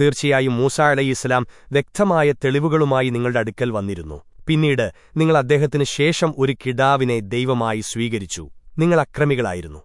തീർച്ചയായും മൂസ അലയിസ്ലാം വ്യക്തമായ തെളിവുകളുമായി നിങ്ങളുടെ അടുക്കൽ വന്നിരുന്നു. പിന്നീട് നിങ്ങൾ അദ്ദേഹത്തിന് ശേഷം ഒരു കിടാവിനെ ദൈവമായി സ്വീകരിച്ചു. നിങ്ങൾ അക്രമികളായിരുന്നു.